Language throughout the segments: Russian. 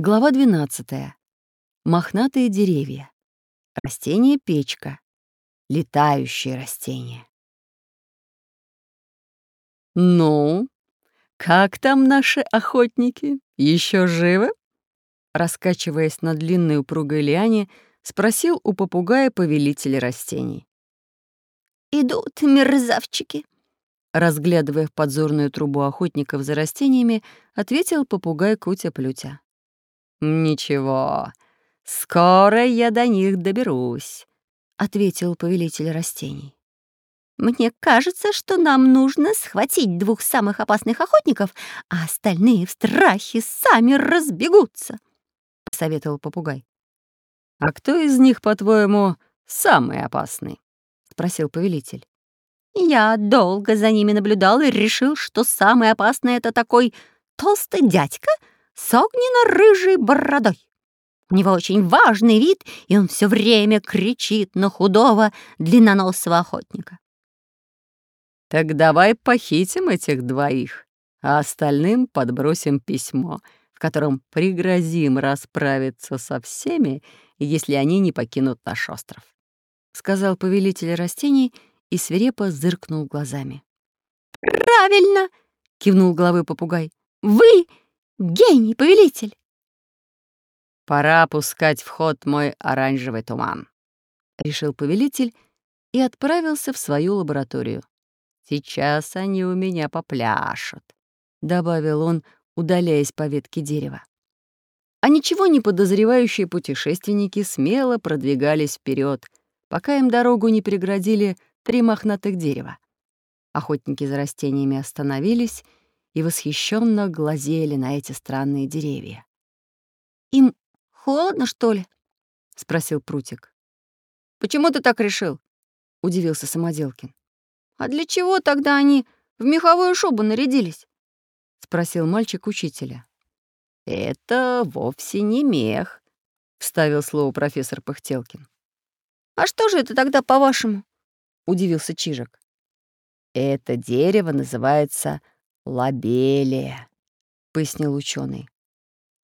Глава 12. Мохнатые деревья. Растение печка. Летающие растения. «Ну, как там наши охотники? Еще живы?» Раскачиваясь на длинной упругой лиане, спросил у попугая повелитель растений. «Идут мерзавчики», Разглядывая в подзорную трубу охотников за растениями, ответил попугай Кутя-Плютя. «Ничего, скоро я до них доберусь», — ответил повелитель растений. «Мне кажется, что нам нужно схватить двух самых опасных охотников, а остальные в страхе сами разбегутся», — посоветовал попугай. «А кто из них, по-твоему, самый опасный?» — спросил повелитель. Я долго за ними наблюдал и решил, что самый опасный — это такой толстый дядька с огненно-рыжей бородой. У него очень важный вид, и он все время кричит на худого, длинноносого охотника. «Так давай похитим этих двоих, а остальным подбросим письмо, в котором пригрозим расправиться со всеми, если они не покинут наш остров», — сказал повелитель растений и свирепо зыркнул глазами. «Правильно!» — кивнул головой попугай. «Вы гений, повелитель!» «Пора пускать в ход мой оранжевый туман», — решил повелитель и отправился в свою лабораторию. «Сейчас они у меня попляшут», — добавил он, удаляясь по ветке дерева. А ничего не подозревающие путешественники смело продвигались вперед, пока им дорогу не преградили три мохнатых дерева. Охотники за растениями остановились и восхищенно глазели на эти странные деревья. «Им холодно, что ли?» — спросил Прутик. «Почему ты так решил?» — удивился Самоделкин. «А для чего тогда они в меховую шубу нарядились?» — спросил мальчик учителя. «Это вовсе не мех», — вставил слово профессор Пыхтелкин. «А что же это тогда, по-вашему?» удивился Чижик. Это дерево называется лабелия, пояснил ученый.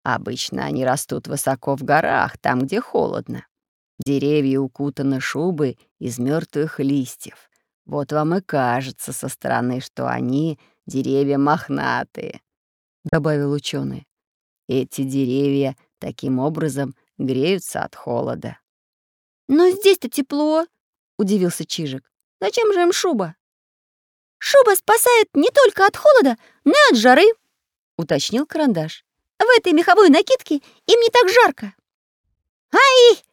Обычно они растут высоко в горах, там, где холодно. Деревья укутаны шубой из мертвых листьев. Вот вам и кажется со стороны, что они деревья мохнатые, добавил ученый. Эти деревья таким образом греются от холода. Но здесь-то тепло, удивился Чижик. Зачем же им шуба? Шуба спасает не только от холода, но и от жары, уточнил карандаш. В этой меховой накидке им не так жарко. Ай!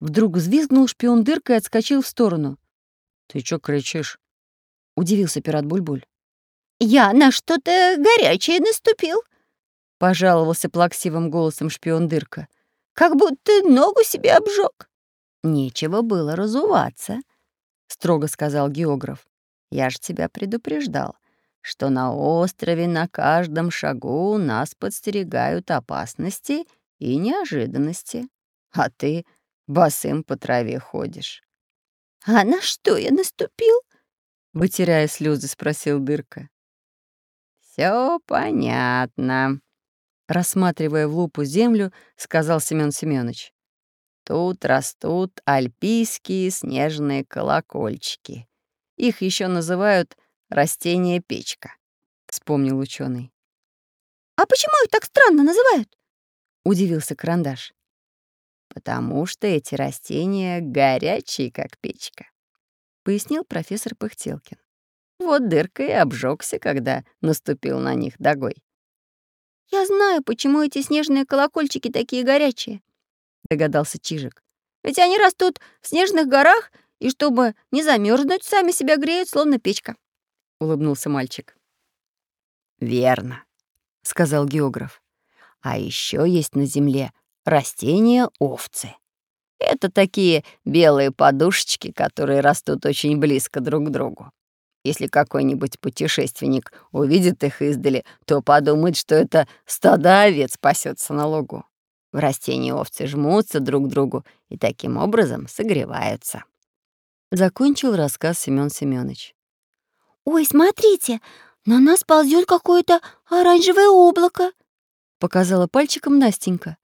Вдруг взвизгнул шпион дыркой и отскочил в сторону. «Ты чё кричишь?» — удивился пират Бульбуль. «Я на что-то горячее наступил», — пожаловался плаксивым голосом шпион дырка. «Как будто ногу себе обжег. «Нечего было разуваться», — строго сказал географ. «Я ж тебя предупреждал, что на острове на каждом шагу нас подстерегают опасности и неожиданности, а ты босым по траве ходишь». «А на что я наступил?» — вытирая слезы, спросил Дырка. Все понятно», — рассматривая в лупу землю, сказал Семён Семёныч. Тут растут альпийские снежные колокольчики. Их еще называют растение печка, вспомнил ученый. А почему их так странно называют? удивился карандаш. Потому что эти растения горячие, как печка, пояснил профессор Пыхтелкин. Вот дырка и обжегся, когда наступил на них догой. Я знаю, почему эти снежные колокольчики такие горячие, — догадался Чижик. «Ведь они растут в снежных горах, и чтобы не замерзнуть, сами себя греют, словно печка», — улыбнулся мальчик. «Верно», — сказал географ. «А еще есть на Земле растения-овцы. Это такие белые подушечки, которые растут очень близко друг к другу. Если какой-нибудь путешественник увидит их издали, то подумает, что это стадо овец пасется на лугу. В растении овцы жмутся друг к другу и таким образом согреваются. Закончил рассказ Семён Семёныч. «Ой, смотрите, на нас ползет какое-то оранжевое облако!» — показала пальчиком Настенька.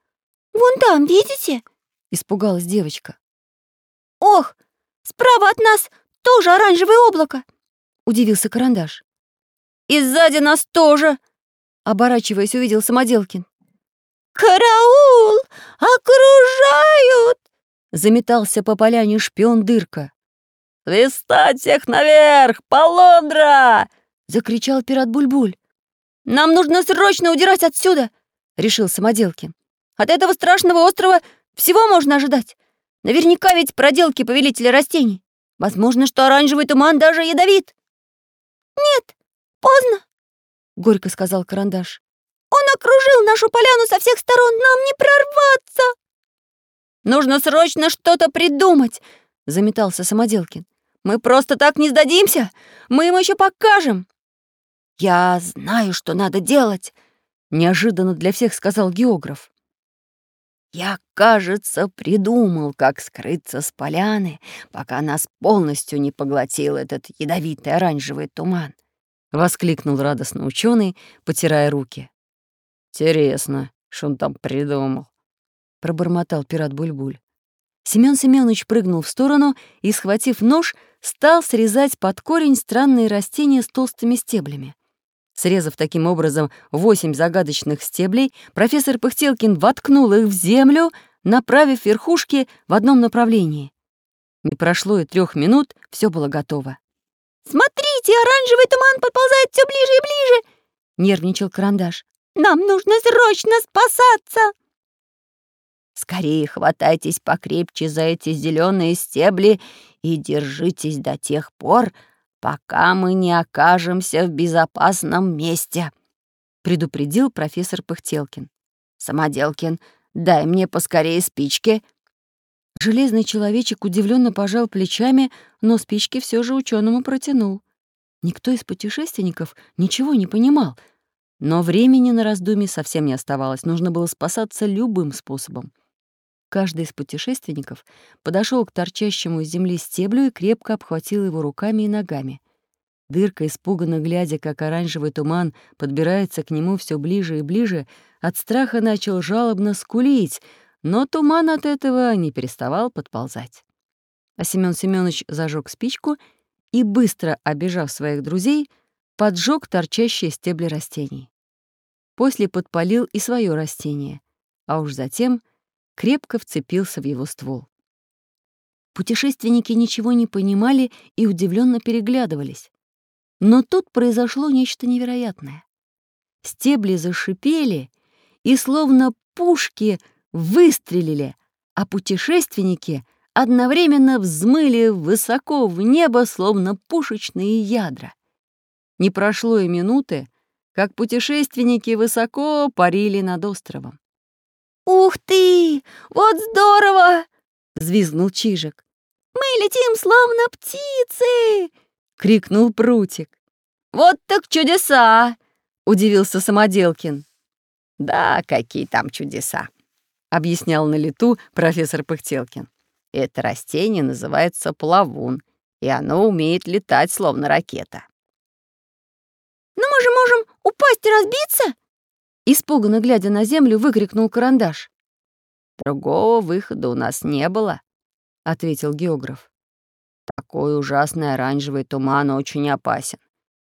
«Вон там, видите?» — испугалась девочка. «Ох, справа от нас тоже оранжевое облако!» — удивился Карандаш. «И сзади нас тоже!» — оборачиваясь, увидел Самоделкин. «Караул! Окружают!» — заметался по поляне шпион Дырка. «Свистать всех наверх! Полундра!» — закричал пират Бульбуль. «Нам нужно срочно удирать отсюда!» — решил Самоделкин. «От этого страшного острова всего можно ожидать. Наверняка ведь проделки повелителя растений. Возможно, что оранжевый туман даже ядовит». «Нет, поздно», — горько сказал Карандаш. «Он окружил нашу поляну со всех сторон, нам не прорваться!» «Нужно срочно что-то придумать!» — заметался Самоделкин. «Мы просто так не сдадимся! Мы им еще покажем!» «Я знаю, что надо делать!» — неожиданно для всех сказал географ. «Я, кажется, придумал, как скрыться с поляны, пока нас полностью не поглотил этот ядовитый оранжевый туман!» — воскликнул радостно ученый, потирая руки. «Интересно, что он там придумал?» — пробормотал пират Бульбуль. Семён Семёныч прыгнул в сторону и, схватив нож, стал срезать под корень странные растения с толстыми стеблями. Срезав таким образом восемь загадочных стеблей, профессор Пыхтелкин воткнул их в землю, направив верхушки в одном направлении. Не прошло и трех минут, все было готово. «Смотрите, оранжевый туман подползает все ближе и ближе!» — нервничал карандаш. «Нам нужно срочно спасаться!» «Скорее хватайтесь покрепче за эти зеленые стебли и держитесь до тех пор, пока мы не окажемся в безопасном месте», — предупредил профессор Пыхтелкин. «Самоделкин, дай мне поскорее спички». Железный человечек удивленно пожал плечами, но спички все же ученому протянул. Никто из путешественников ничего не понимал, но времени на раздумье совсем не оставалось, нужно было спасаться любым способом. Каждый из путешественников подошел к торчащему из земли стеблю и крепко обхватил его руками и ногами. Дырка, испуганно глядя, как оранжевый туман подбирается к нему все ближе и ближе, от страха начал жалобно скулить, но туман от этого не переставал подползать. А Семён Семёныч зажег спичку и, быстро обижав своих друзей, поджег торчащие стебли растений. После подпалил и свое растение, а уж затем — крепко вцепился в его ствол. Путешественники ничего не понимали и удивленно переглядывались. Но тут произошло нечто невероятное. Стебли зашипели и, словно пушки, выстрелили, а путешественники одновременно взмыли высоко в небо, словно пушечные ядра. Не прошло и минуты, как путешественники высоко парили над островом. «Ух ты! Вот здорово!» — взвизгнул Чижик. «Мы летим, словно птицы!» — крикнул Прутик. «Вот так чудеса!» — удивился Самоделкин. «Да, какие там чудеса!» — объяснял на лету профессор Пыхтелкин. «Это растение называется плавун, и оно умеет летать, словно ракета». «Но мы же можем упасть и разбиться!» Испуганно глядя на землю, выкрикнул карандаш. «Другого выхода у нас не было», — ответил географ. «Такой ужасный оранжевый туман очень опасен.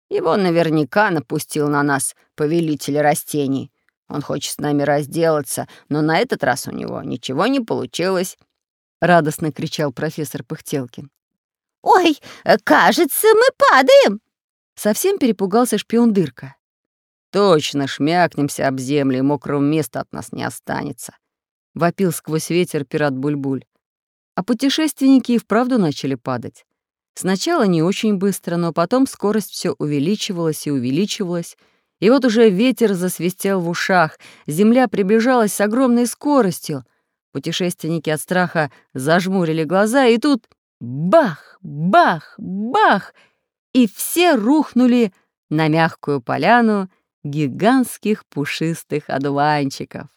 Его наверняка напустил на нас повелитель растений. Он хочет с нами разделаться, но на этот раз у него ничего не получилось», — радостно кричал профессор Пыхтелкин. «Ой, кажется, мы падаем!» Совсем перепугался шпион Дырка. Точно шмякнемся об землю, и мокрого места от нас не останется. Вопил сквозь ветер пират Бульбуль. А путешественники и вправду начали падать. Сначала не очень быстро, но потом скорость все увеличивалась и увеличивалась. И вот уже ветер засвистел в ушах, земля приближалась с огромной скоростью. Путешественники от страха зажмурили глаза, и тут бах, бах, бах, и все рухнули на мягкую поляну гигантских пушистых одуванчиков.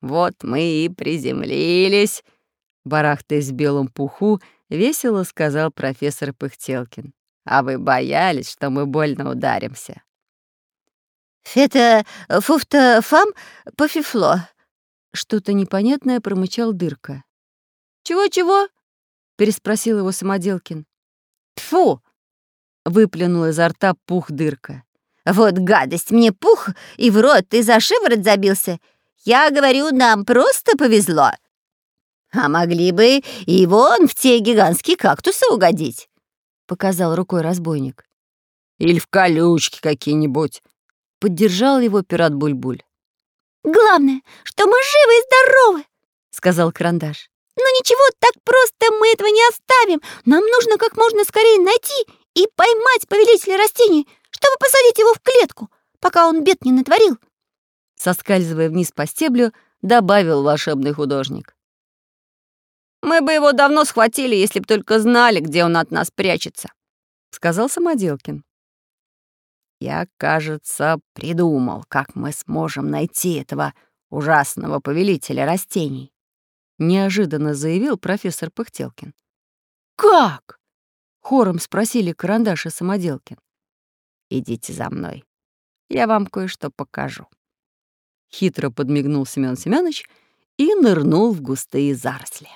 «Вот мы и приземлились», — барахтаясь в белом пуху, весело сказал профессор Пыхтелкин. «А вы боялись, что мы больно ударимся?» «Это фуфта фам пофифло», — что-то непонятное промычал дырка. «Чего-чего?» — переспросил его Самоделкин. «Тьфу!» — выплюнул изо рта пух дырка. «Вот гадость, мне пух и в рот, и за шиворот забился. Я говорю, нам просто повезло. А могли бы и вон в те гигантские кактусы угодить», — показал рукой разбойник. «Или в колючки какие-нибудь», — поддержал его пират Бульбуль. «Главное, что мы живы и здоровы», — сказал Карандаш. «Но ничего, так просто мы этого не оставим. Нам нужно как можно скорее найти и поймать повелителя растений, чтобы посадить его в клетку, пока он бед не натворил». Соскальзывая вниз по стеблю, добавил волшебный художник. «Мы бы его давно схватили, если б только знали, где он от нас прячется», — сказал Самоделкин. Я, кажется, придумал, как мы сможем найти этого ужасного повелителя растений. Неожиданно заявил профессор Пыхтелкин. «Как?» — хором спросили Карандаш и Самоделкин. «Идите за мной. Я вам кое-что покажу». Хитро подмигнул Семён Семёныч и нырнул в густые заросли.